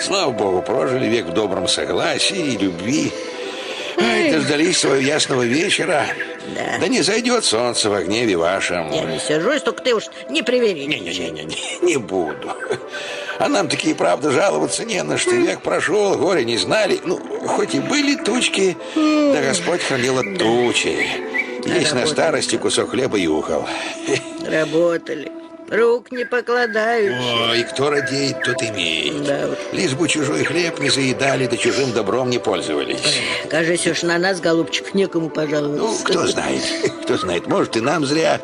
Слава богу, прожили век в добром согласии и любви. Ай, дождались своего ясного вечера. Да. Да не зайдет солнце в гневе вашем. Я не сержусь, только ты уж не привередничай. Не-не-не, не буду. А нам такие, правда, жаловаться не на что. Век прошел, горе не знали. Ну, хоть и были тучки, да Господь хранил от тучи. Есть на старости кусок хлеба и ухол. Работали. Рук не покладающие. Ой, кто радеет, тот имеет. Да вот. Лишь бы чужой хлеб не заедали, да чужим добром не пользовались. Кажется, уж на нас, голубчик, некому пожаловаться. Ну, кто знает, кто знает, может, и нам зря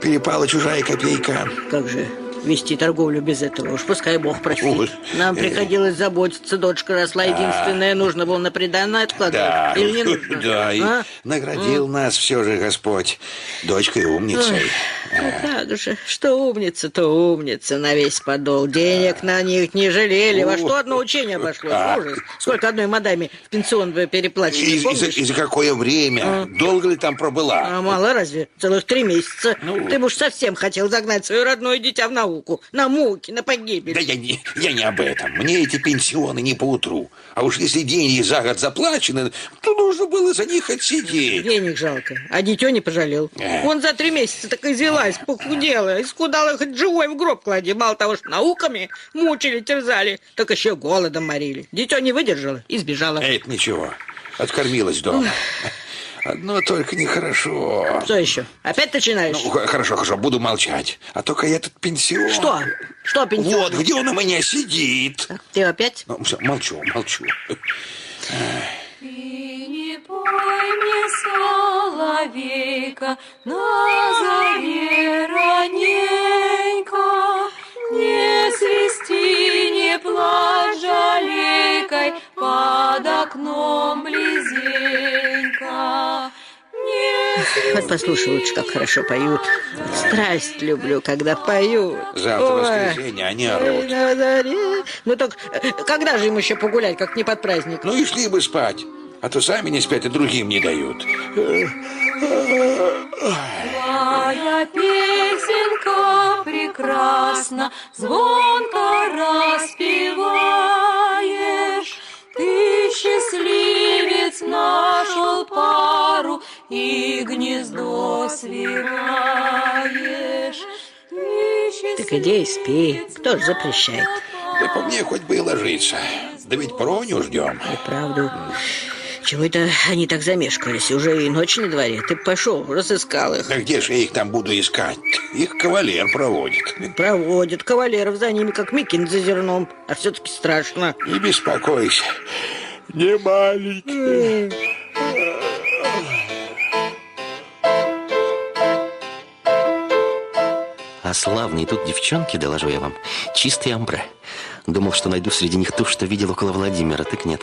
перепала чужая копейка. Как же вести торговлю без этого? Уж пускай Бог простит. Ой. Нам приходилось заботиться, дочка росла единственная, нужно было на приданное откладывать. Да, Или не нужно? да, и А? наградил нас все же Господь дочкой умницей. Ну как же, что умница, то умница на весь подол. Денег на них не жалели. Во что одно учение обошлось? А. Ужас. Сколько одной мадаме в пенсион вы переплачивали, И, за, и за какое время? Долго ли там пробыла? А мало разве? Целых три месяца. Ну. Ты бы уж совсем хотел загнать свое родное дитя в науку. На муки, на погибель. Да я не, я не об этом. Мне эти пенсионы не поутру. А уж если деньги за год заплачены, то нужно было за них отсидеть. Денег жалко, а дитё не пожалел. Э. Он за три месяца так извелась, похудела, искудала хоть живой в гроб клади. Мало того, что науками мучили, терзали, так еще голодом морили. Дитё не выдержало и сбежала. Это ничего. Откормилась дома. Одно только нехорошо. Что еще? Опять начинаешь? Ну, хорошо, хорошо, буду молчать. А только этот пенсион... Что? Что, пенсион? Вот, где он у меня сидит. Ты опять? Ну, всё, молчу, молчу. Ты не пой мне, соловейка, на заре раненько, не свисти, не плачь жалейкой, под окном близенько. Вот послушай лучше, как хорошо поют. Страсть люблю, когда поют. Завтра Ой. воскресенье, они орут. На заре. Ну так э, когда же им еще погулять, как не под праздник? Ну и шли бы спать. А то сами не спят и другим не дают. Твоя песенка прекрасна, звонко распеваешь. И гнездо свиваешь. Ты Так иди и спи. Кто ж запрещает? Да по мне хоть бы и ложиться. Да ведь Проню ждем. И правду. Чего это они так замешкались? Уже и ночь на дворе. Ты пошел, разыскал их. Да где же я их там буду искать? Их кавалер проводит. Проводят кавалеров за ними, как Микин за зерном. А все-таки страшно. Не беспокойся. Не маленький. А славные тут девчонки, доложу я вам, чистые амбре. Думал, что найду среди них ту, что видел около Владимира, так нет.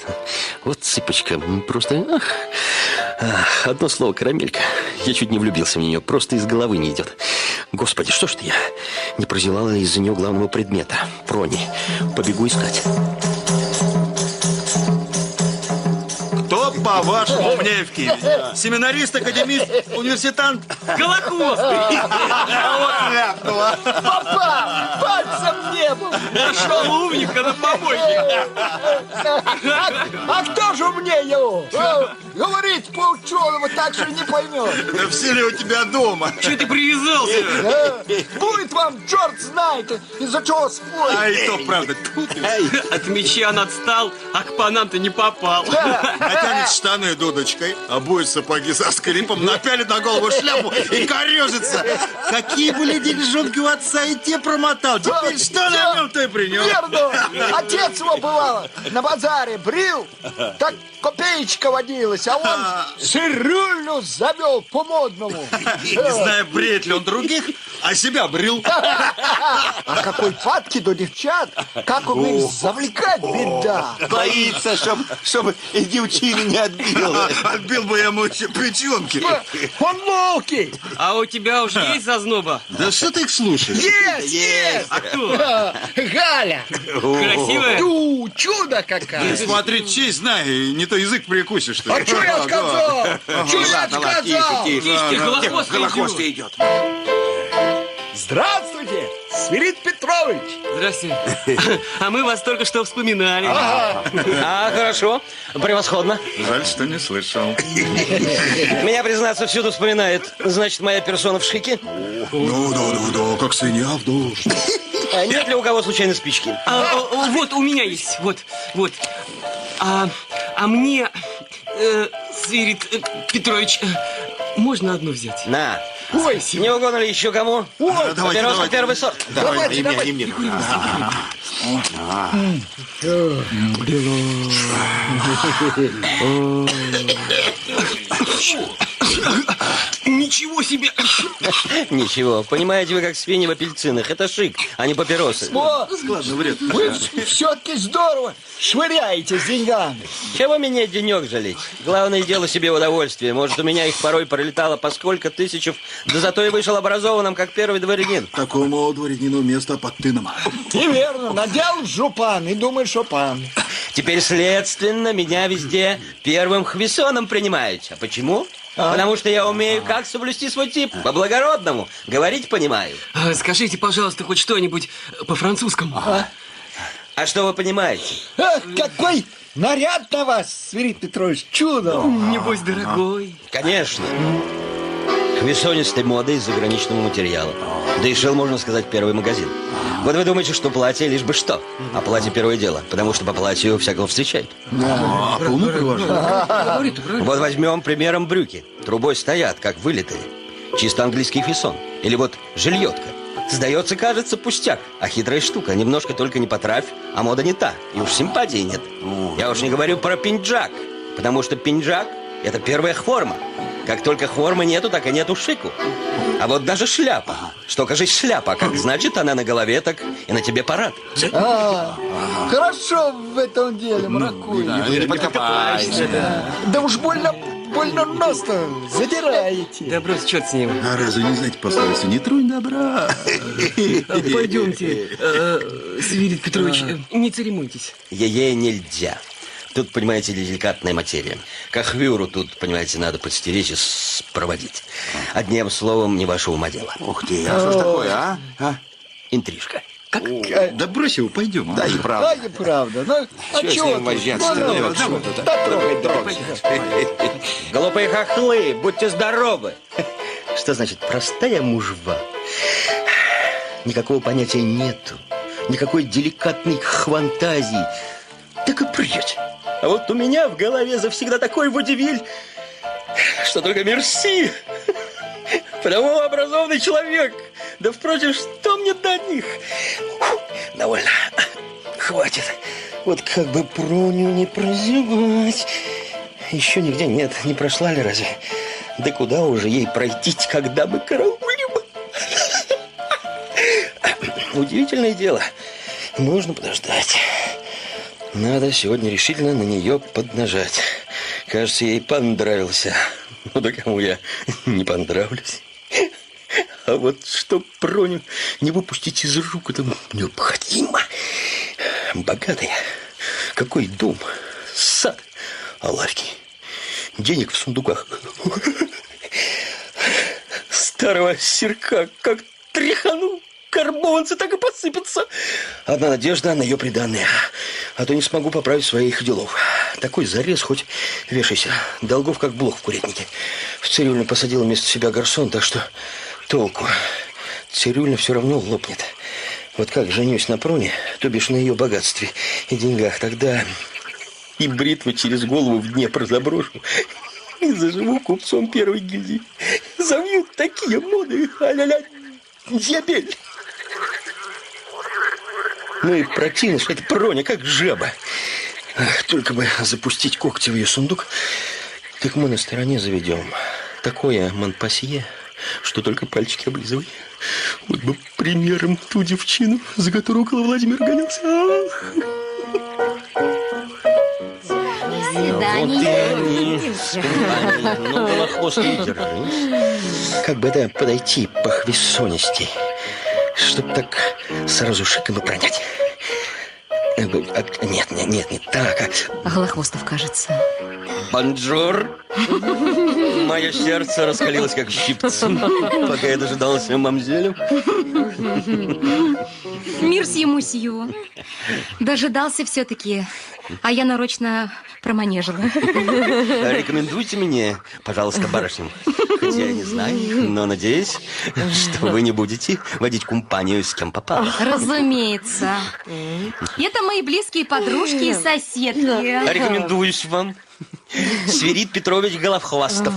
Вот цыпочка, просто... ах, ах, одно слово, карамелька. Я чуть не влюбился в нее, просто из головы не идет. Господи, что ж ты я не прозевала из-за нее главного предмета, прони. Побегу искать. По-вашему, в Киеве? Семинарист, академист, университант? Голокостый! Вот ляпнула. Папа! Пальцем в небо! Нашел умника на помойке. А, а кто же умнее? А, Говорить по-ученому так же не поймет. Да все ли у тебя дома? Че ты привязался? Будет вам, черт знает, из-за чего спорить. А и то правда. Тьфу ты. От меча он отстал, а к панам-то не попал. Натянет штаны дудочкой, обует сапоги со скрипом, напялит на голову шляпу и корежится. Какие были деньжонки у отца, и те промотал. Теперь что на нем, то и при нем. Верно. Отец его бывало на базаре брил, так копеечка водилась, а он цирюльню завел по-модному. Не знаю, бреет ли он других, а себя брил. А какой падки до девчат, как умеет завлекать беда. Боится, чтоб, чтобы из девчины не отбил. Отбил бы я ему печенки. Он ловкий. А у тебя уж есть зазноба? Да что ты их слушаешь? Есть, есть. А кто? Галя. Красивая? Ну, чудо какая. Смотри, честь знай, не то язык прикусишь. что ли. А что я сказал? Что я сказал? тише. Тише, Голохвостый идет. Здравствуйте, Свирид Петрович! Здрасте. А мы вас только что вспоминали. А, хорошо. Превосходно. Жаль, что не слышал. Меня, признаться, всюду вспоминает. Значит, моя персона в шике. Ну, да, да, да, как свинья в душ. А нет ли у кого случайно спички? А, а, вот, у меня есть. Вот, вот. А, а мне, э, Свирид э, Петрович, э, можно одну взять? На. Ой, не угодно ли еще кому? давайте, Папироска давайте. первый сорт. Давайте, давайте. И мне. Ничего себе! Ничего, понимаете вы, как свиньи в апельсинах. Это шик, а не папиросы. О, Складно вред. вы все-таки здорово швыряете с деньгами. Чего мне денег жалеть? Главное, дело себе в удовольствие. Может, у меня их порой пролетало по сколько тысячев, да зато и вышел образованным, как первый дворянин. Такому дворянину место под тыном. И верно, надел жупан и думаешь, что пан. Теперь, следственно, меня везде первым хвисоном принимают. А почему? Потому что я умею как соблюсти свой тип. По-благородному. Говорить понимаю. А, Скажите, пожалуйста, хоть что-нибудь по-французскому. А что вы понимаете? Ах, какой наряд на вас, Свирид Петрович, чудо. Небось, дорогой. Конечно. Хвисонистой моды из заграничного материала. Да и шел, можно сказать, первый магазин. Вот вы думаете, что платье лишь бы что. А платье первое дело, потому что по платью всякого встречают. А, привожу. Говорит, правильно. Вот возьмем примером брюки. Трубой стоят, как вылитые. Чисто английский фесон. Или вот жильетка. Сдается, кажется, пустяк. А хитрая штука. Немножко только не потравь, а мода не та. И уж симпатии нет. Я уж не говорю про пинджак. Потому что пинджак – это первая хворма. Как только хвормы нету, так и нету шику. А вот даже шляпа. Что, кажись, шляпа. Как значит, она на голове, так и на тебе парад. А, хорошо в этом деле, маракуй. Не подкопайся. Да уж больно, больно нос-то задираете. Да брось, черт с ним. А разве не знаете пословицу? Не тронь добра. Пойдемте, э, Свирид Петрович, э, не церемоньтесь. Ей нельзя. Тут, понимаете, деликатная материя. Кахвюру тут, понимаете, надо подстеречь и проводить. Одним словом, не ваше ума дело. Ух ты, а что ж такое, а? а? Интрижка. Да брось его, пойдем. а. Да и Да, правда. и правда. Ну, а Чё с чего ним? Ну, Да ну, тут, Да трогай, трогай. Глупые хохлы, будьте здоровы. Что значит простая мужва? Никакого понятия нету. Никакой деликатной фантазии. Так и прыть. А вот у меня в голове завсегда такой водевиль, что только мерси. Потому образованный человек. Да, впрочем, что мне до них? Довольно. Хватит. Вот как бы Проню не прозевать. Еще нигде нет, не прошла ли разве? Да куда уже ей пройти, когда мы караулим? Удивительное дело. Нужно подождать. Надо сегодня решительно на нее поднажать. Кажется, ей понравился. Ну да кому я не понравлюсь. А вот что Проню не выпустить из рук, это необходимо. Богатая. Какой дом, сад, а лавки. Денег в сундуках. Старого серка как тряхану. Карбованцы так и посыпятся. Одна надежда на ее приданное. А то не смогу поправить своих делов. Такой зарез, хоть вешайся. Долгов, как блох в курятнике. В цирюльню посадила вместо себя гарсон, так что толку. Цирюльня все равно лопнет. Вот как женюсь на Проне, то бишь на ее богатстве и деньгах, тогда и бритвы через голову в Днепр заброшу. И заживу купцом первой гильдии. Завьют такие моды, а-ля-ля, дьябель. Ну и противно, что это Проня, как жаба. Ах, только бы запустить когти в ее сундук, так мы на стороне заведем. Такое Монпасье, что только пальчики облизывай. Вот бы примером ту девчину, за которую около Владимира гонялся. Ах. Ну, голохвост держи. Как бы это подойти по хвессонисти, чтоб так сразу шиком и пронять? Э, а, Нет, нет, нет, не так. а Голохвостов, кажется. Бонжур. Мое сердце раскалилось, как щипцы, пока я дожидался мамзелю. Мерси, мусью. Дожидался все-таки, а я нарочно проманежила. Рекомендуйте мне, пожалуйста, барышням. Хоть я не знаю, но надеюсь, что вы не будете водить компанию с кем попало. Разумеется. Это мои близкие подружки и соседки. Рекомендуюсь вам. Свирид Петрович Головхвастов.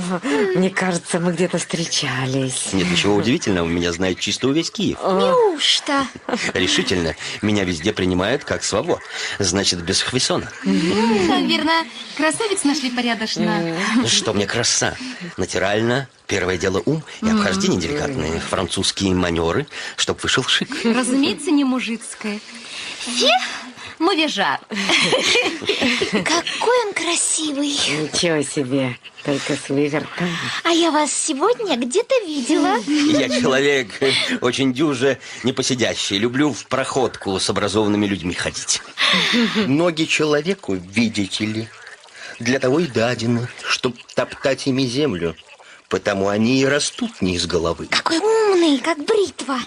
Мне кажется, мы где-то встречались. Нет ничего удивительного, меня знает чисто весь Киев. Неужто? Решительно, меня везде принимают как своего. Значит, без хвесона. Верно, красавиц нашли порядочно. Что мне краса? Натурально, первое дело ум и обхождение деликатные. Французские манеры, чтоб вышел шик. Разумеется, не мужицкое. Фе, мувежар. Какой он красивый. Ничего себе, только с вывертом. А я вас сегодня где-то видела. Я человек очень дюже непосидящий. Люблю в проходку с образованными людьми ходить. Ноги человеку, видите ли, для того и дадено, чтоб топтать ими землю. Потому они и растут не из головы. Какой умный, как бритва.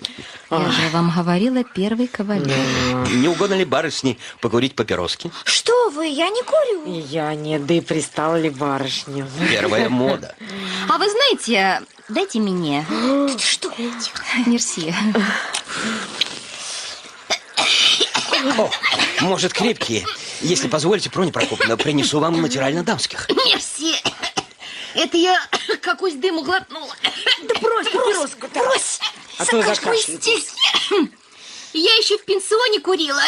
Я же вам говорила, первый кавалер. Не угодно ли барышне покурить папироски? Что вы, я не курю. Я не, да и пристала ли барышню. Первая мода. А вы знаете, дайте мне. Что? Мерси. О, может, крепкие. Если позволите, Проня Прокоповна, принесу вам натурально-дамских. Мерси. Это я какой дыму глотнула. Да брось, брось, брось. А то Закашляйтесь. Я еще в пенсионе курила.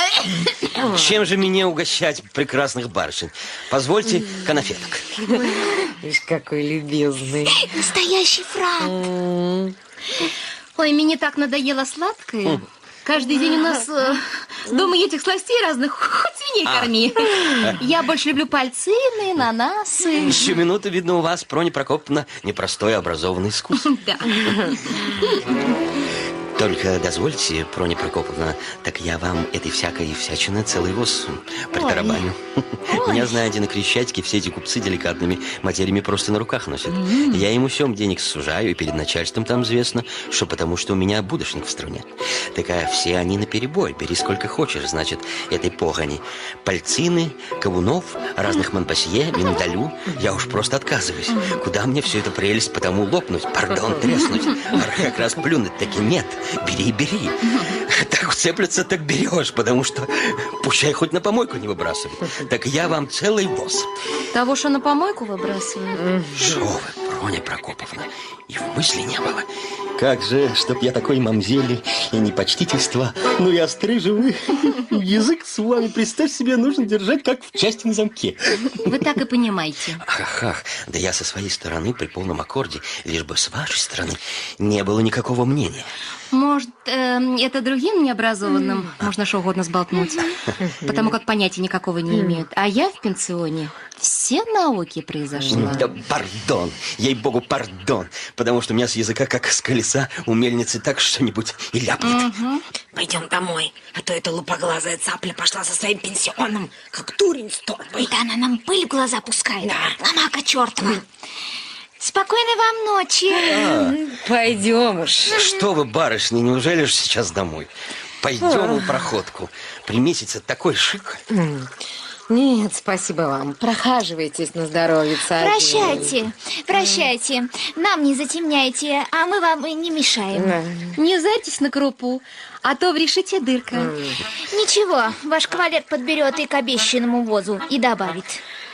Чем же мне угощать прекрасных барышень? Позвольте конфеток. Видишь, какой любезный. Настоящий франк. Ой, мне так надоело сладкое. Каждый день у нас э, дома этих сластей разных, хоть свиней корми. Я больше люблю пальцины, ананасы. Еще минуту, видно, у вас, Проня Прокоповна, непростой образованный вкус. Да. Только дозвольте, Проня Прокоповна, так я вам этой всякой всячины целый воз притарабаню. Меня, знаете, на Крещатике все эти купцы деликатными материями просто на руках носят. Я им всем денег сужаю, и перед начальством там известно, что потому что у меня будущник в стране. Такая, все они на перебой, бери сколько хочешь, значит, этой погони. Пальцины, кавунов, разных манпасье, миндалю. Я уж просто отказываюсь. Куда мне всю эту прелесть потому лопнуть, пардон, треснуть? А как раз плюнуть таки нет. Бери, бери. Так уцепляться, так берешь, потому что пущай хоть на помойку не выбрасывай. Так я вам целый воз. Того, что на помойку выбрасываю. Шо вы, Проня Прокоповна, и в мысли не было. Как же, чтоб я такой мамзели и непочтительства, ну и острыжи вы. Язык с вами, представь себе, нужно держать, как в части на замке. Вы так и понимаете. Ах, ах, да я со своей стороны при полном аккорде, лишь бы с вашей стороны не было никакого мнения. Может, эм, это другим необразованным можно что угодно сболтнуть, потому как понятия никакого не имеют. А я в пенсионе все науки произошла. Да пардон, ей-богу, пардон, потому что у меня с языка, как с колеса, у мельницы так что-нибудь и ляпнет. Пойдем домой, а то эта лупоглазая цапля пошла со своим пенсионом, как дурень с торбой. Да она нам пыль в глаза пускает. Ломака чертова. Спокойной вам ночи. Пойдем уж. Что вы, барышни, неужели же сейчас домой? Пойдем в проходку. При месяце такой шик. Нет, спасибо вам. Прохаживайтесь на здоровье, Прощайте, прощайте. Нам не затемняйте, а мы вам и не мешаем. Не зайтесь на крупу, а то врешите дырка. Ничего, ваш кавалер подберет и к обещанному возу и добавит.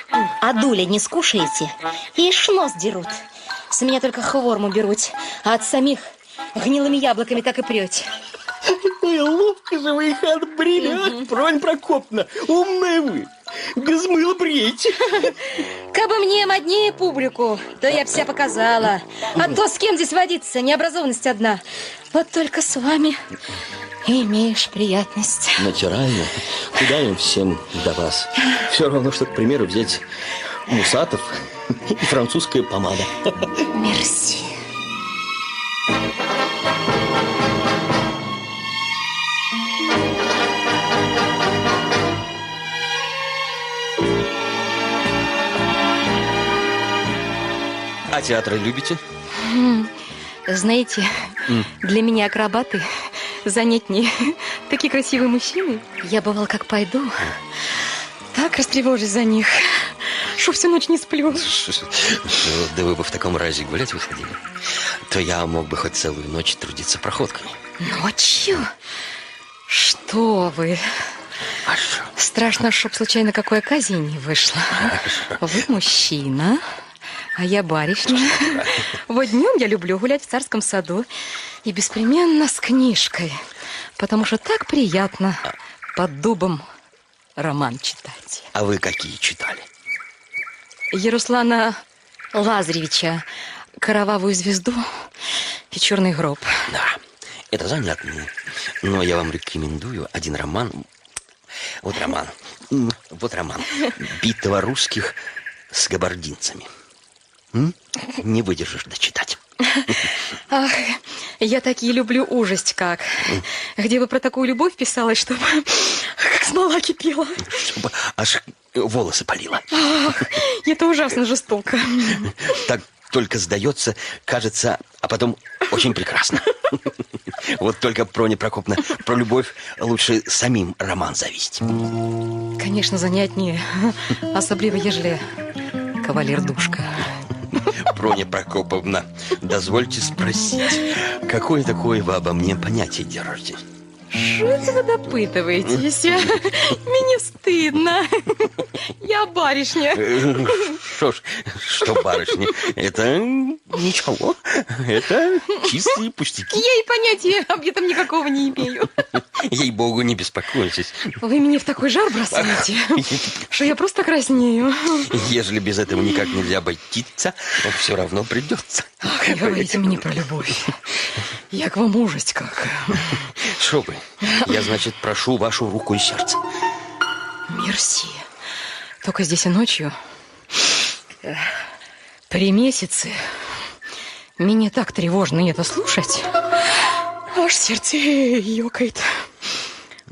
А дуля не скушаете, и шнос дерут. С меня только хворму берут, а от самих гнилыми яблоками так и прете. Ой, ловко же вы их отбрили, а, Пронь Прокопна, умная вы. Без мыла бреете. Кабы мне моднее публику, то я вся показала. А то с кем здесь водиться, необразованность одна. Вот только с вами имеешь приятность. Натурально. Куда им всем до вас? Все равно, что, к примеру, взять мусатов и французская помада. Мерси. А театры любите? Знаете, для меня акробаты занятнее. Такие красивые мужчины. Я бывал, как пойду, так растревожусь за них, что всю ночь не сплю. Да вы бы в таком разе гулять выходили. То я мог бы хоть целую ночь трудиться проходкой. Ночью? Что вы? А? Страшно, чтоб случайно какое оказия не вышло. Вы мужчина, а я барышня. Вот днем я люблю гулять в царском саду и беспременно с книжкой, потому что так приятно под дубом роман читать. А вы какие читали? Яруслана Лазаревича «Кровавую звезду» и «Черный гроб». Да, это занятно. Но я вам рекомендую один роман. Вот роман. Вот роман. Битва русских с габардинцами. М? Не выдержишь дочитать. Ах, я такие люблю ужасть как. Где бы про такую любовь писалось, чтобы как смола кипела. Чтобы аж волосы полило. Ах, это ужасно жестоко. Так только сдается, кажется, а потом очень прекрасно. Вот только, Проня Прокопна, про любовь лучше самим роман завести. Конечно, занятнее. Особливо, ежели кавалер Проня Прокоповна, дозвольте спросить, какое такое вы обо мне понятие держите? Что это вы допытываетесь? Мне стыдно. Я барышня. Что ж, что барышня, это ничего, это чистые пустяки. Я и понятия об этом никакого не имею. Ей-богу, не беспокойтесь. Вы меня в такой жар бросаете, что я просто краснею. Ежели без этого никак нельзя обойтиться, все равно придется. Ах, говорите мне про любовь. Я к вам ужасть как. Что вы, я, значит, прошу вашу руку и сердце. Мерси. Только здесь и ночью. Эх, При месяце. Мне так тревожно это слушать. Аж сердце ёкает.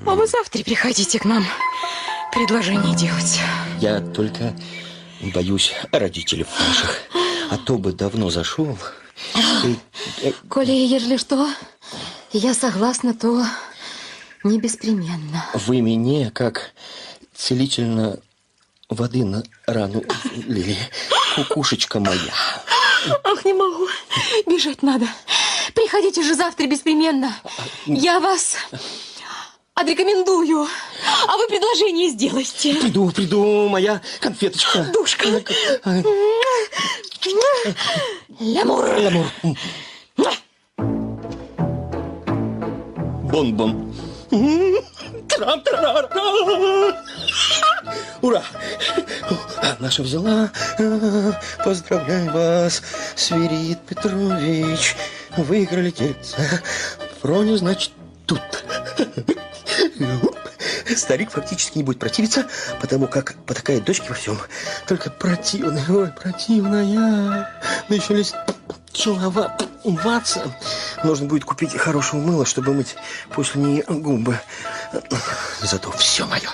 А вы завтра приходите к нам предложение делать. Я только боюсь родителей ваших, а то бы давно зашел. И, э, Коли, ежели что, я согласна, то не беспременно. Вы мне, как целительно воды на рану лили, кукушечка моя. Ах, не могу. Бежать надо. Приходите же завтра беспременно. Я вас отрекомендую. А вы предложение сделайте. Приду, приду, моя конфеточка. Душка. Лямур. Лямур. Бон-бон. Ура! Наша взяла. Поздравляю вас, Свирид Петрович. Выиграли тельца. Проня, значит, тут. Старик фактически не будет противиться, потому как потакает дочке во всем. Только противная, ой, противная. Да еще лезть целоваться. Нужно будет купить хорошего мыла, чтобы мыть после нее губы. Зато все мое.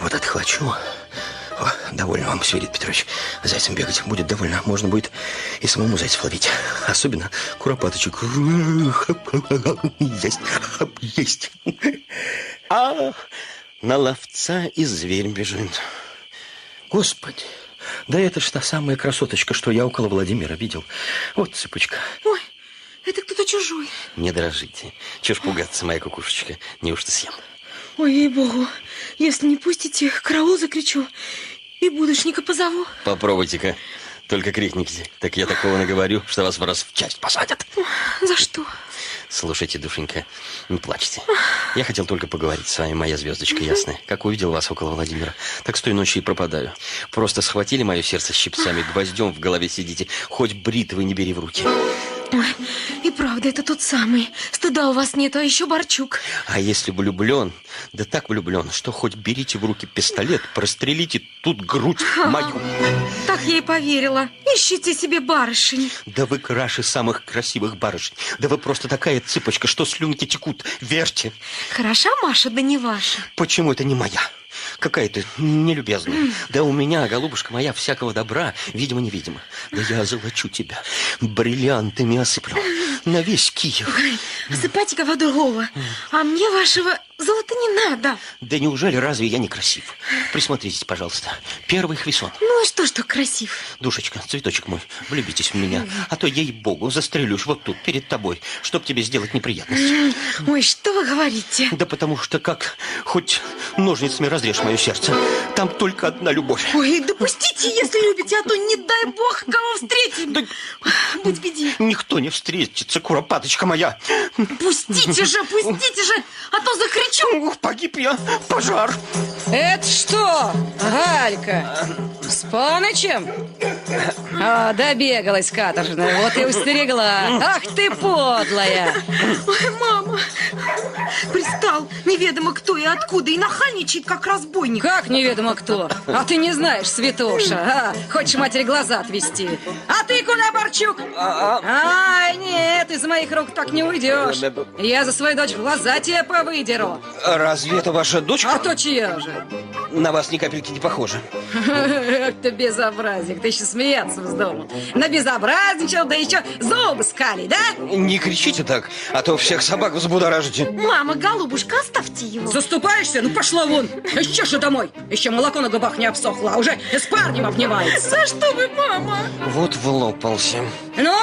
Вот отхвачу. О, довольно вам, Свирид Петрович. Зайцем бегать будет довольно. Можно будет и самому зайцев ловить. Особенно куропаточек. Есть, есть. А на ловца и зверь бежит. Господи, да это ж та самая красоточка, что я около Владимира видел. Вот цыпочка. Ой, это кто-то чужой. Не дрожите. Чего ж пугаться, моя кукушечка? Неужто съем? Ой, ей-богу, если не пустите, караул закричу и будущника позову. Попробуйте-ка. Только крикните. Так я такого наговорю, что вас в раз в часть посадят. За что? Слушайте, душенька, не плачьте. Я хотел только поговорить с вами, моя звездочка ясная. Как увидел вас около Владимира, так с той ночи и пропадаю. Просто схватили мое сердце щипцами, гвоздем в голове сидите. Хоть бритвы не бери в руки. Ой, и правда, это тот самый. Стыда у вас нет, а еще Борчук. А если влюблен, да так влюблен, что хоть берите в руки пистолет, прострелите тут грудь мою. Так я и поверила. Ищите себе барышень. Да вы краше самых красивых барышень. Да вы просто такая цыпочка, что слюнки текут. Верьте. Хороша Маша, да не ваша. Почему это не моя? Какая ты нелюбезная. Да у меня, голубушка моя, всякого добра, видимо-невидимо. Да я озолочу тебя, бриллиантами осыплю на весь Киев. Осыпайте кого другого. А мне вашего золота не надо. Да неужели разве я не красив? Присмотритесь, пожалуйста. Первый хвисон. Ну, а что, что красив? Душечка, цветочек мой, влюбитесь в меня. А то, ей-богу, застрелюсь вот тут, перед тобой, чтоб тебе сделать неприятность. Ой, что вы говорите? Да потому что как хоть ножницами разрежь мое сердце, там только одна любовь. Ой, допустите, если любите, а то не дай бог, кого встретим. Да Будь беди. никто не встретится, куропаточка моя. Пустите же, пустите же, а то закричу. Ух, погиб я, пожар. Это что, Галька? С Панычем? А, добегалась каторжная, вот и устерегла. Ах ты подлая! Ой, мама, пристал неведомо кто и откуда, и нахальничает, как разбойник. Как неведомо кто? А ты не знаешь, святоша, а? Хочешь матери глаза отвести? А ты куда, Борчук? Ай, нет, из моих рук так не уйдешь. Я за свою дочь глаза тебе повыдеру. Разве это ваша дочка? А то чья же? На вас ни капельки не похожа. Ах ты безобразник, ты еще смеяться вздумал. Набезобразничал, да еще зубы скали, да? Не кричите так, а то всех собак взбудоражите. Мама, голубушка, оставьте его. Заступаешься? Ну пошла вон. Еще же домой. Еще молоко на губах не обсохло, а уже с парнем обнимается. За что вы, мама? Вот влопался. Ну,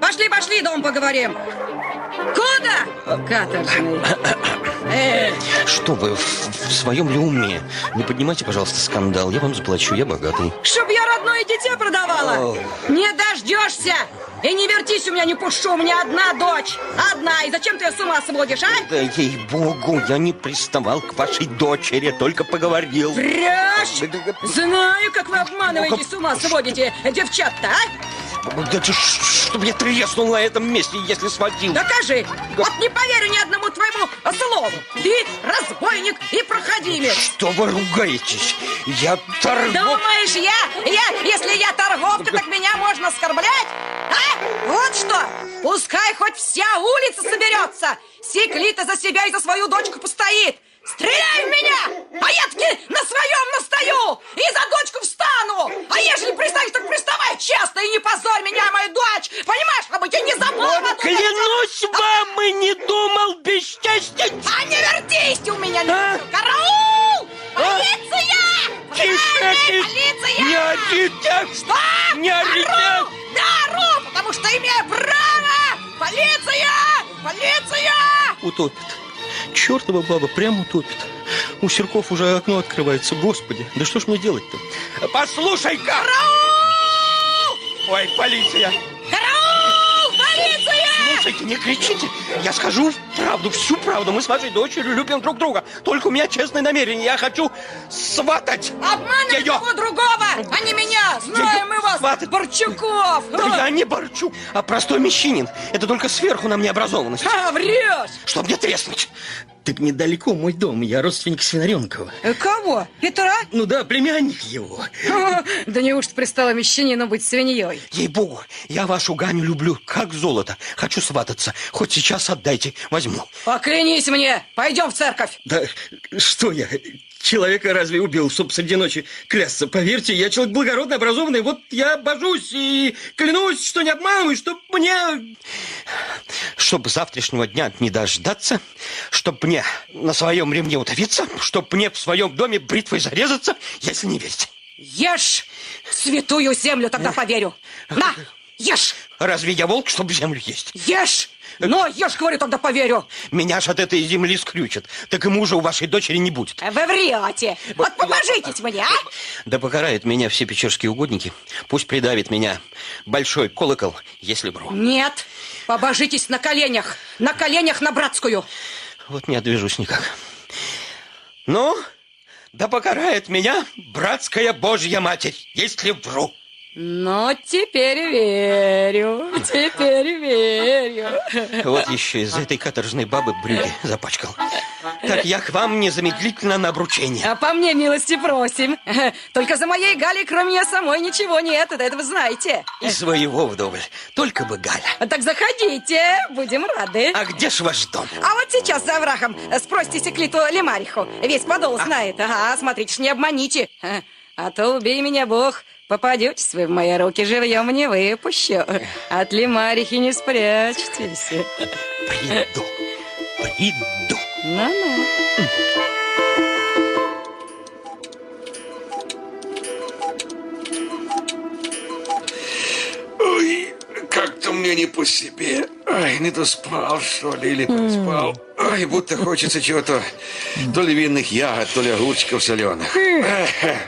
пошли, пошли, дом поговорим. Куда? Каторжный. Что вы, в, в своем ли уме? Не поднимайте, пожалуйста, скандал. Я вам заплачу, я богатый. чтоб я родное дитя продавала? Не дождешься! И не вертись у меня, не пушу, у меня одна дочь. Одна. И зачем ты ее с ума сводишь, а? Да ей-богу, я не приставал к вашей дочери, только поговорил. Врешь? Знаю, как вы обманываете, с ума сводите девчат-то, а? Да ты ш- чтоб я треснул на этом месте, если сводил. Докажи. Вот не поверю ни одному твоему слову. Ты разбойник и проходимец. Что вы ругаетесь? Я торгов... Думаешь, я, я, если я торговка, так меня можно оскорблять? А? Вот что! Пускай хоть вся улица соберется. Секлита за себя и за свою дочку постоит. Стреляй в меня! А я таки на своем настаю! И за дочку встану! А ежели приставишь, так приставай честно и не позорь меня, мою дочь! Понимаешь, чтобы я не забыла! Клянусь вам, и не думал бесчестить! А не вертись у меня! А? Караул! Полиция! Тише ты! Полиция! Не орите! Что? Не! Ору! Да, ору, потому что имею право! Полиция! Полиция! Утопит. Чертова баба прям утопит. У Серков уже окно открывается. Господи, да что ж мне делать-то? Послушай-ка! Ой, полиция! Караул! Полиция! Слушайте, не кричите. Я скажу правду, всю правду. Мы с вашей дочерью любим друг друга. Только у меня честное намерение. Я хочу сватать Обманывай ее. кого другого, а не меня! Знаем мы вас, Хватит. Борчуков! Да я не борчу, а простой мещанин. Это только сверху нам необразованность. А, врешь! Чтоб не треснуть. Так недалеко мой дом. Я родственник Свинаренкова. Э, Кого? Петра? Ну да, племянник его. Да неужто пристало мещанину быть свиньей? Ей-богу, я вашу Ганю люблю, как золото. Хочу свататься. Хоть сейчас отдайте, возьму. Поклянись мне! Пойдем в церковь! Да что я? Человека разве убил, чтоб среди ночи клясться? Поверьте, я человек благородный, образованный. Вот я божусь и клянусь, что не обманываю, чтоб мне... Чтоб завтрашнего дня не дождаться, чтоб мне на своем ремне утопиться, чтоб мне в своем доме бритвой зарезаться, если не верите. Ешь святую землю, тогда поверю. На, ешь, Разве я волк, чтобы землю есть? ешь. Но ешь, говорю, тогда поверю. Меня ж от этой земли скрючат. Так и мужа у вашей дочери не будет. Вы врете. Вот побожитесь мне, а? Да покарают меня все печерские угодники. Пусть придавит меня большой колокол, если вру. Нет, побожитесь на коленях. На коленях на братскую. Вот не отвяжусь никак. Ну, да покарает меня братская Божья Матерь, если вру. Ну, теперь верю, теперь верю. Вот еще из этой каторжной бабы брюки запачкал. Так я к вам незамедлительно на обручение. А по мне милости просим. Только за моей Галей, кроме меня самой, ничего нет, это, вы знаете. И своего вдоволь. Только бы Галя. А Так заходите, будем рады. А где ж ваш дом? А вот сейчас за оврагом спросите Секлиту Лемариху. Весь подол знает. Ага, смотрите, не обманите. А, А то убей меня, Бог. Попадетесь вы в мои руки, живьем не выпущу. От Лемарихи не спрячетесь. Приду, приду. Ну-ну. Ой, как-то мне не по себе. Ай, не то спал, что ли, или проспал. Ай, будто хочется чего-то. То ли винных ягод, то ли огурчиков соленых.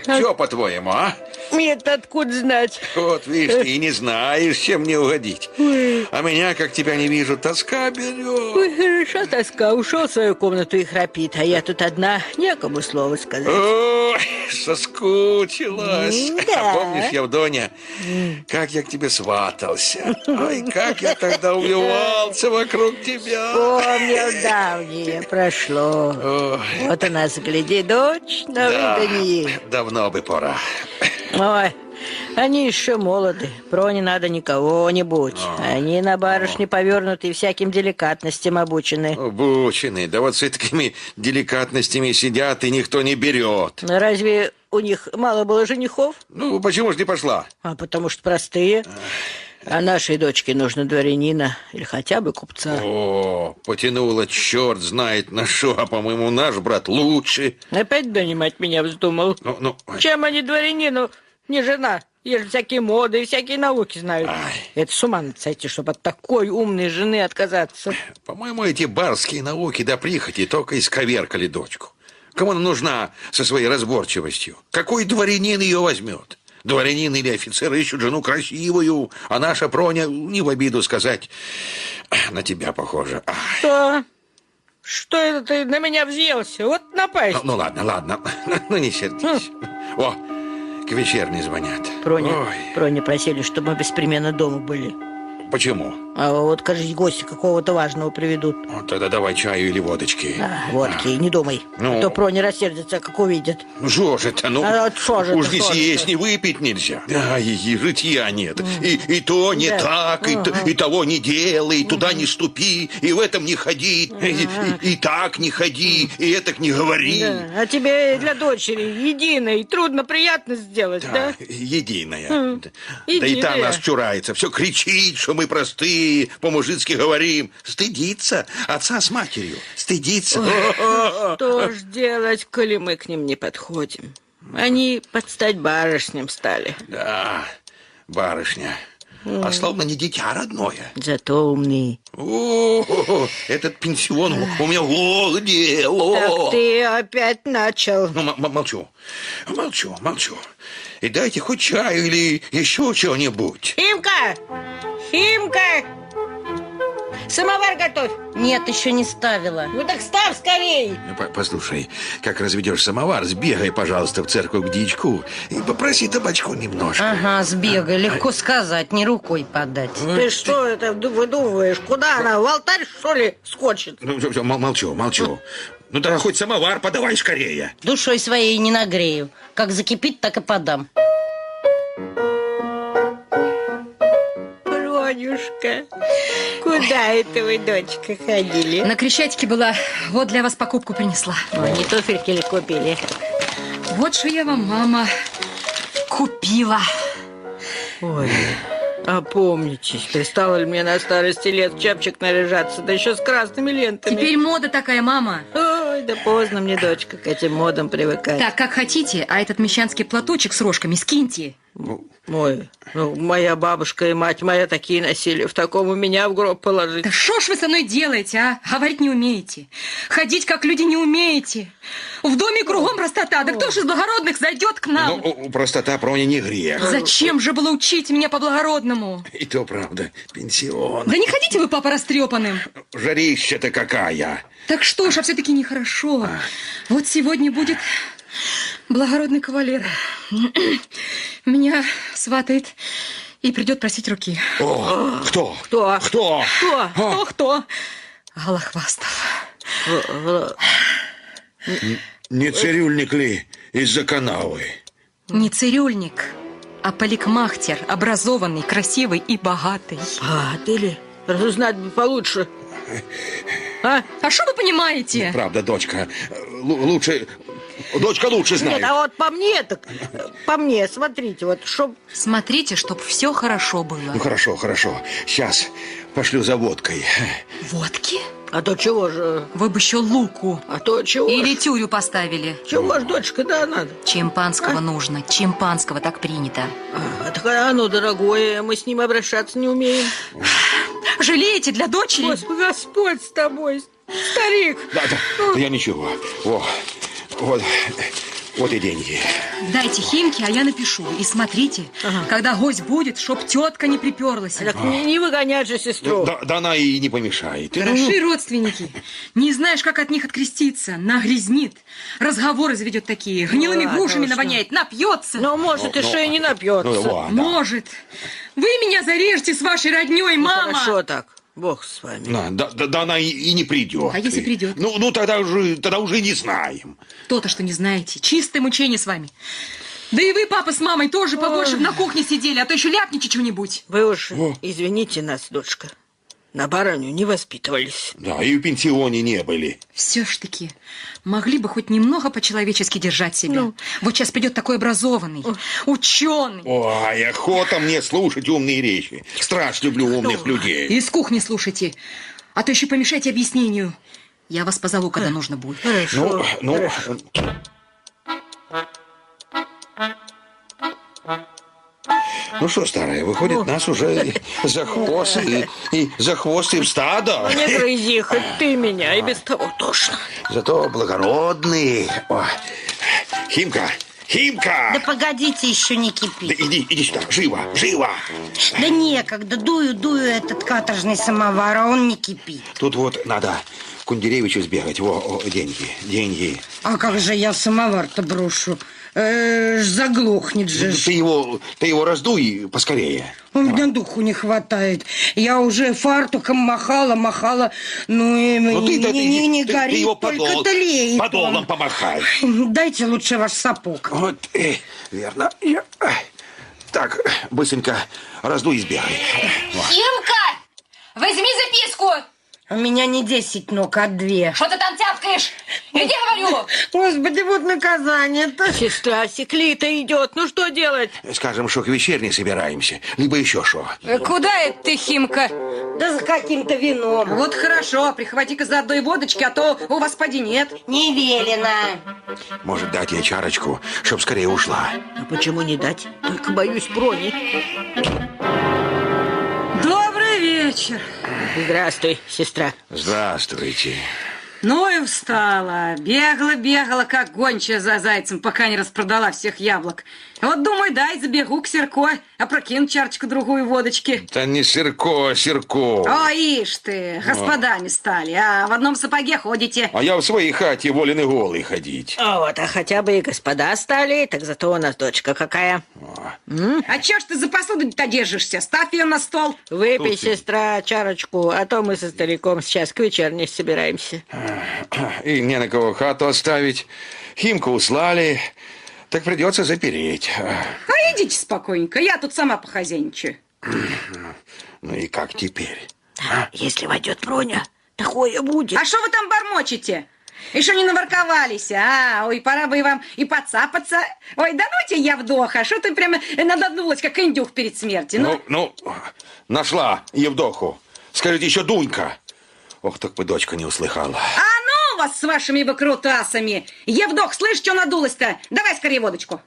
Что, по-твоему, а? Мне-то откуда знать? Вот, видишь, ты и не знаешь, чем мне угодить. А меня, как тебя не вижу, тоска берет. Ой, хорошо, тоска. Ушел в свою комнату и храпит, а я тут одна, некому слова сказать. Ой, соскучилась. Да. Помнишь, Евдоня, как я к тебе сватался? Ой, как я тогда убивался вокруг тебя. Помнил давнее, прошло. Ой, Вот у нас, гляди, дочь на да, выданье. давно бы пора. Ой, они еще молоды. Про не надо никого-нибудь. Они на барышне повернуты и всяким деликатностям обучены. Обученные, да вот с такими деликатностями сидят, и никто не берет. Разве у них мало было женихов? Ну, почему же не пошла? А потому что простые. А нашей дочке нужно дворянина или хотя бы купца. О, потянула черт знает на что, а, по-моему, наш брат лучше. Опять донимать меня вздумал. Ну, ну, Чем они дворянину? Не жена. Есть же всякие моды и всякие науки знают. Это с ума надо сойти, чтобы от такой умной жены отказаться. по-моему, эти барские науки до прихоти только исковеркали дочку. Кому она нужна со своей разборчивостью? Какой дворянин ее возьмет? Дворянин или офицер ищут жену красивую, а наша Проня, не в обиду сказать, на тебя похожа. Ах, Что? Что это ты на меня взъелся? Вот напасть. Ну, ну ладно, ладно, ну не сердись. О, к вечерней звонят. Проня, Ой, Проня просили, чтобы мы беспременно дома были. почему? А вот, кажется, гости какого-то важного приведут. Ну, тогда давай чаю или водочки. А, водки, не думай. Ну. А то Проня рассердится, как увидит. Ну, что же это, ну? А вот шо же Уж не же съесть, не выпить нельзя. Да, и, и житья нет. И, и то не Да. так, и, т- и того не делай, и туда не ступи, и в этом не ходи, и, и- и так не ходи, и это не говори. Да. А тебе для дочери единой трудно приятно сделать, да? Да, единая. М, Да и та единая. нас чурается, все кричит, что мы простые, по-мужицки говорим. Стыдится отца с матерью, стыдится. Что ж делать, коли мы к ним не подходим? Они подстать барышням стали. Да, барышня. А словно не дитя родное. Зато умные. О, этот пенсион у меня голодел. Так ты опять начал. Ну, молчу, молчу, молчу. И дайте хоть чаю или еще чего-нибудь. Химка! Химка! Самовар готовь! Нет, еще не ставила. Ну так ставь скорей! Ну, по- Послушай, как разведешь самовар, сбегай, пожалуйста, в церковь к дичку и попроси табачку немножко. Ага, сбегай, легко сказать, не рукой подать. Ты что это ду- выдумываешь? Куда она? В алтарь, что ли, скочит? Ну, все, все, молчу, молчу. Ну, тогда хоть самовар подавай скорее. Душой своей не нагрею. Как закипит, так и подам. Бронюшка, куда это вы, дочка, ходили? На Крещатике была, вот для вас покупку принесла. Ой, не туфельки ли купили? Вот что я вам, мама, купила. Ой, опомнитесь, пристало ли мне на старости лет чапчик наряжаться, да еще с красными лентами? Теперь мода такая, мама. Ой, да поздно мне, дочка, к этим модам привыкать. Так, как хотите, а этот мещанский платочек с рожками скиньте. Ой, ну, моя бабушка и мать моя такие носили, в таком у меня в гроб положить. Да что ж вы со мной делаете, а? Говорить не умеете. Ходить, как люди, не умеете. В доме кругом простота. Да кто ж из благородных зайдет к нам? Ну, простота проня не грех. Зачем же было учить меня по-благородному? И то правда, пенсион. Да не ходите вы, папа, растрепанным. Жарища-то какая. Так что ж, а все-таки нехорошо. Вот сегодня будет благородный кавалер. Меня сватает и придет просить руки. О, кто? Кто? Кто? Кто? Кто, кто? Голохвастов. Не цирюльник ли из-за канавы? Не цирюльник, а поликмахтер, образованный, красивый и богатый. А, ты ли? Разузнать бы получше. А? А что вы понимаете? Правда, дочка. Л- лучше... Дочка лучше знает. Нет, а вот по мне так, по мне, смотрите, вот, чтоб... Смотрите, чтоб все хорошо было. Ну, хорошо, хорошо. Сейчас пошлю за водкой. Водки? А то чего же? Вы бы еще луку. А то чего Или ж? тюрю поставили. Чего ж, дочка, да, надо? Чемпанского нужно. Чемпанского так принято. А так оно дорогое, мы с ним обращаться не умеем. Жалеете для дочери? Господи, Господь с тобой, старик. Да, да, да я ничего. О, вот, вот и деньги. Дайте химки, а я напишу. И смотрите, когда гость будет, чтоб тетка не приперлась. Так не, не выгонять же сестру. Да, да она и не помешает. Хороши родственники. Не знаешь, как от них откреститься. Нагрязнит. Разговоры заведет такие. Гнилыми ладно грушами уж, навоняет. Напьется. Ну, может, и Ну, что и не напьется. Ну, ладно. Может. Вы меня зарежете с вашей родней, Ну, мама. Хорошо так, бог с вами. Да, да, да, да она и, и не придет. А если придет? Ну, ну тогда уже, тогда уже не знаем. То-то, что не знаете. Чистое мучение с вами. Да и вы, папа, с мамой тоже побольше б на кухне сидели, а то еще ляпните чего-нибудь. Вы уж извините нас, дочка. На бараню не воспитывались. Да, и в пенсионе не были. Все ж таки, могли бы хоть немного по-человечески держать себя. Ну. Вот сейчас придет такой образованный, ученый. Ой, охота мне слушать умные речи. Страсть люблю умных людей. Из кухни слушайте, а то еще помешайте объяснению. Я вас позову, когда нужно будет. Хорошо. Ну, ну, ну что, старая, выходит, нас уже за хвост и, и за хвост и в стадо. Не грызи, хоть ты меня, и без того тошно. Зато благородный. О, Химка, Химка! Да погодите, еще не Да кипит. иди, иди сюда, живо, живо. Да некогда, дую, дую этот каторжный самовар, а он не кипит. Тут вот надо Кундеревичу сбегать. Во, о, деньги, деньги. А как же я самовар-то брошу? Э, заглохнет же. Ты его, ты его раздуй поскорее. У меня духу не хватает. Я уже фартуком махала, махала, ну и Ну не, ты-то- не, не, не ты- ты горит, его только подол- тлеет подолом он. помахай. Дайте лучше ваш сапог. Вот, э, верно. Я- ай. Так, быстренько раздуй и сбегай. Во. Химка! Возьми записку! У меня не десять ног, а две. Что ты там тяпкаешь? Иди, говорю! Господи, вот наказание-то. Сестра Секлита идет, ну что делать? Скажем, что к вечерне собираемся, либо еще что. Куда это ты, Химка? Да за каким-то вином. Вот хорошо, прихвати-ка за одной водочки, а то у вас поди нет. Не велено. Может, дать ей чарочку, чтоб скорее ушла. А почему не дать? Только боюсь брони. Добрый вечер. Здравствуй, сестра. Здравствуйте. Ну и встала. Бегала, бегала, как гончая за зайцем, пока не распродала всех яблок. Вот думаю, дай забегу к Серко, опрокину чарочку-другую водочки. Да не Серко, а Серко. О, ишь ты, господами стали, а в одном сапоге ходите. А я в своей хате волен и голый ходить. А вот, а хотя бы и господа стали, так зато у нас дочка какая. А чё ж ты за посуду-то держишься? Ставь ее на стол. Выпей, сестра, чарочку, а то мы со стариком сейчас к вечерне собираемся. И не на кого хату оставить. Химку услали, так придется запереть. А идите спокойненько, я тут сама похозяйничаю. Ну и как теперь? Если войдет броня, такое будет. А что вы там бормочете? Еще не наворковались, а? Ой, пора бы и вам и подцапаться. Ой, да ну тебе я вдоха, что ты прямо надоднулась, как индюх перед смертью. Ну, Ну, ну, нашла Евдоху. Скажите, еще Дунька. Ох, так бы дочка не услыхала. а ну вас с вашими выкрутасами. Евдох, слышь, что надулась-то? Давай скорее водочку.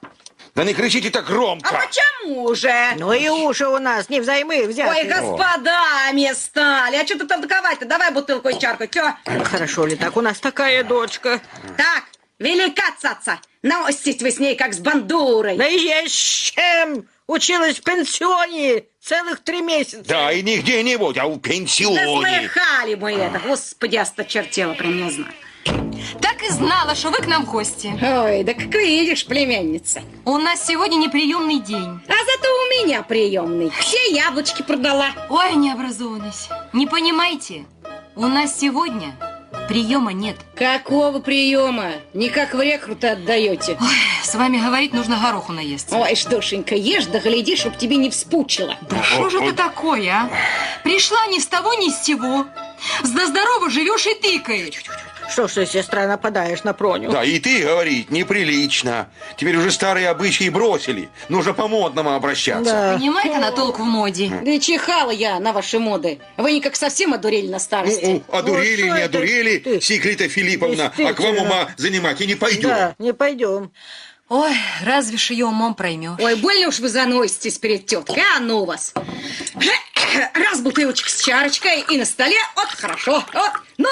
Да не кричите так А громко. почему же? Ну и уши у нас не взаймы взяты. Ой, господами стали. А что ты толковать-то? Давай бутылку и чарку. Чё? Ну, Хорошо ли так? У нас такая дочка. Так, велика цаца. Носитесь вы с ней, как с бандурой. Да и есть чем. Училась в пенсионе целых три месяца. Да, и не где-нибудь, а в Да пенсионе. слыхали мы это. Господи, осточертела, прям не знаю. Так и знала, что вы к нам в гости. Ой, да как видишь, племянница. У нас сегодня неприемный день. А зато у меня приемный. Все яблочки продала. Ой, необразованность. Не понимаете? У нас сегодня приема нет. Какого приема? Никак в рекруты отдаете. Ой, с вами говорить нужно гороху наесться. Ой, Ждошенька, ешь да гляди, чтоб тебе не вспучило. Да что же это такое, а? Пришла ни с того, ни с сего. Здорово живешь и тыкаешь. Что ж ты, сестра, нападаешь на Проню? Да, и ты говорить неприлично. Теперь уже старые обычаи бросили. Нужно по-модному обращаться. Да. Понимает она толк в моде. Да и чихала я на ваши моды. Вы никак совсем одурели на старости. Ну, одурели, что не это одурели, ты? Секлита Филипповна, а к вам ума занимать и не пойдем. Да, не пойдем. Ой, разве ж ее умом проймешь. Ой, больно уж вы заноситесь перед теткой, а ну вас. Раз бутылочка с чарочкой и на столе, вот хорошо. Вот. Ну,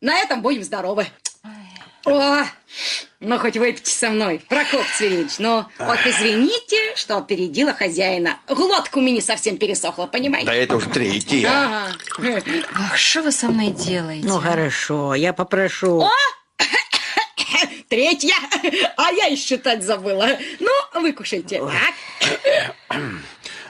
на этом будем здоровы. О, ну хоть выпейте со мной, Прокоп Царевич, но вот извините, что опередила хозяина. Глотка у меня совсем пересохла, понимаете? Да это уж третья. Ага. Ах, что вы со мной делаете? Ну, хорошо, я попрошу. Третья, а я и считать забыла. Ну, выкушайте. Так.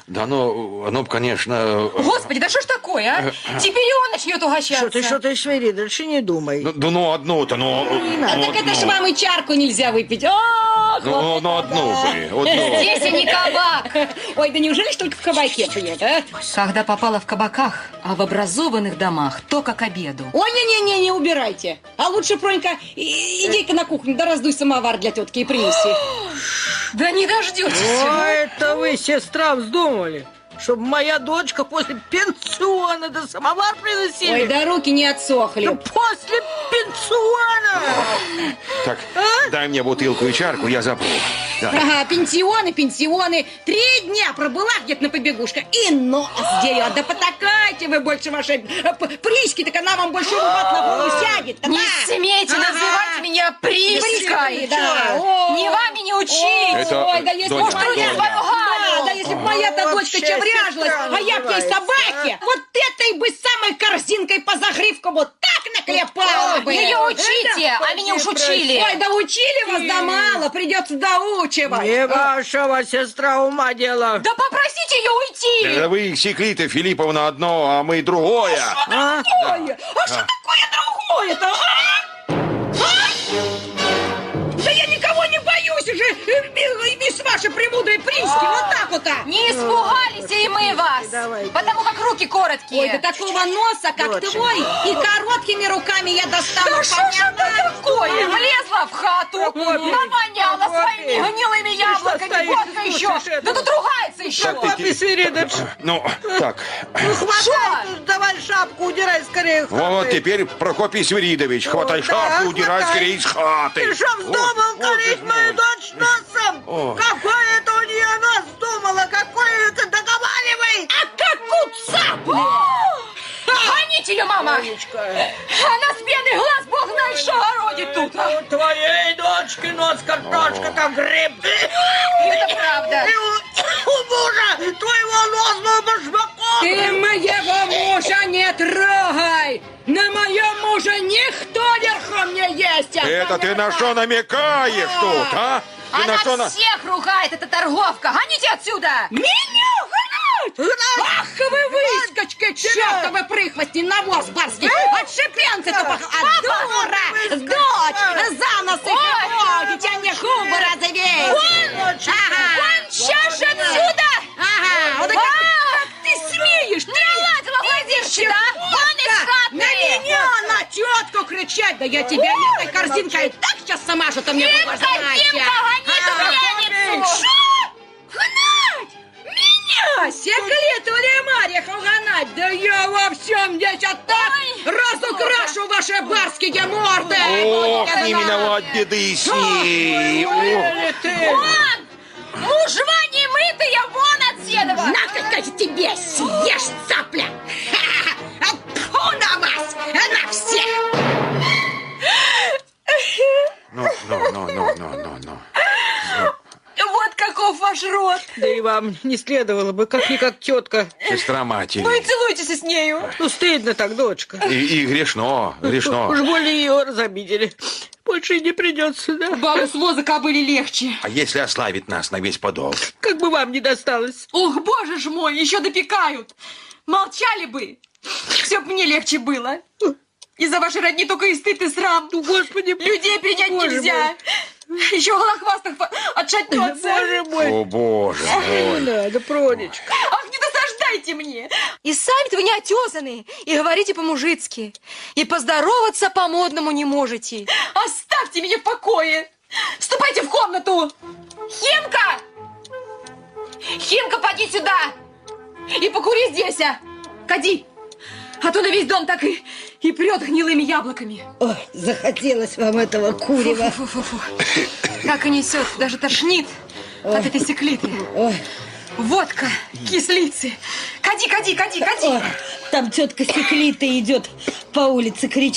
Да ну, оно б, конечно... Господи, да что ж такое, а? Теперь и он начнет угощаться. Что ты, что ты, Швери, дальше не думай. Ну, да ну одну-то, ну... А ну, так это ж вам и чарку нельзя выпить. Ох, Ну, ну, одну бы, одну. Здесь и не кабак. Ой, да неужели ж только в кабаке а? Когда попала в кабаках, а в образованных домах, то как обеду. Ой, не-не-не, не убирайте. А лучше, Пронька, иди-ка на кухню, да раздуй самовар для тетки и принеси. Да не дождетесь. Ой, это вы, сестра, вздумали. Чтобы моя дочка после пенсиона до самовар приносили. Ой, да руки не отсохли. Да после пенсиона! Так, дай мне бутылку и чарку, я запру. Да. Ага, пенсионы, пенсионы. Три дня пробыла где-то на побегушках и нос дерет. Да потакайте вы больше вашей э, Приськи, так она вам больше в рот на голову сядет. Не да. смейте Ага. называть меня Приськой, Приской. да. О. Не вами не учить. Это, Ой, да если Доня, Доня. Б моя-то О, дочка чевряжилась, а я к ней называется, собаке, вот этой бы самой корзинкой по загривку вот так наклепала бы. Ее учите, а меня уж учили. Ой, да учили вас, да мало, придется доучивать. Не вашего, сестра, ума дело. Да попросите ее уйти. Да вы, Секлита Филипповна, одно, а мы другое. А? Ой, а что такое другое-то, а? А? Боюсь уже, э, без вашей премудрой приски, вот так вот. а. Не испугались и мы вас, Давайте. потому как руки короткие. Ой, да такого носа, как Доченька. твой, и короткими руками я достану. Да что ж это такое? Влезла в хату, навоняла своими гнилыми яблоками, стоишь, водка слушаешь еще. это? Да тут ругается еще. Ты- Папе Свиридыч, Ну, так, ну хватай, тут, давай шапку, удирай скорее. вот хаты. теперь, Прокопий Свиридович, хватай да, шапку, удирай хватай. скорее из хаты. Ты что вздумал боже корить мой. Мою дочь носом? О. Какое это у нее нос думала? Какое это договаривай? А как у цапли! Гоните ее, мама. Анечка, Она с пены глаз, бог знает, что городит тут. у твоей дочки нос картошка, как гриб. Это правда. И у, у мужа твоего нос был башмаком. Ты моего мужа не трогай! На моем муже никто верхом не есть! Это ты на что намекаешь тут, а? Ты на Она что на... всех ругает, эта торговка. Гоните отсюда. Меня гнать! Ах вы выскочка, чертовы прихвостни, навоз барский! Отшипенцы тупых! А дура! Дочь! За нос и трогайте, а не губы разовей! Ага! Сейчас же! Вот так А! как ты смеешь? Не наладила гладишки, да? Вон из. На меня, на тетку кричать! Да я тебя этой корзинкой так сейчас сама что-то мне Тимка, будешь знать. Тимка, гони пьяницу. Что? Гнать? Меня? Секлету Марьяху гнать? Да я во всем здесь а так разукрашу ваши барские морды! Ох, не знать. миновать беды с ней. Ох. Ты? Мужва не мытые, вон отседова. На тебе съешь, цапля! Тьфу на вас! На всех! Ну, ну, ну, ну, ну, ну, ну. Вот каков ваш рот. Да и вам не следовало бы, как-никак тетка. Сестра матери. Ну и целуйтесь с нею. Ну, стыдно так, дочка. И, и грешно, грешно. Уж больно ее разобидели. Больше и не придется, да? Бабу с воза кобыли легче. А если ославит нас на весь подол? Как бы вам не досталось. Ох, боже ж мой, еще допекают. Молчали бы. Все бы мне легче было. Из-за вашей родни только и стыд, и срам. Ну, господи, Людей принять боже нельзя. Еще голохвастых по- отшатнется. Боже мой. О, боже Не мой. надо, Пронечка. Ах, не досаждайте мне. И сами-то вы не отесаны, и говорите по-мужицки. И поздороваться по-модному не можете. Оставьте меня в покое. Ступайте в комнату. Химка! Химка, поди сюда. И покури здесь, а. Кади. А то на весь дом так и, и прет гнилыми яблоками. Ой, захотелось вам этого курева. Фу-фу-фу. Как и несет, даже тошнит от этой секлиты. Ой, Водка, кислицы. Кади, кади, кади, кади. ой, там тетка Секлита идет по улице, кричит.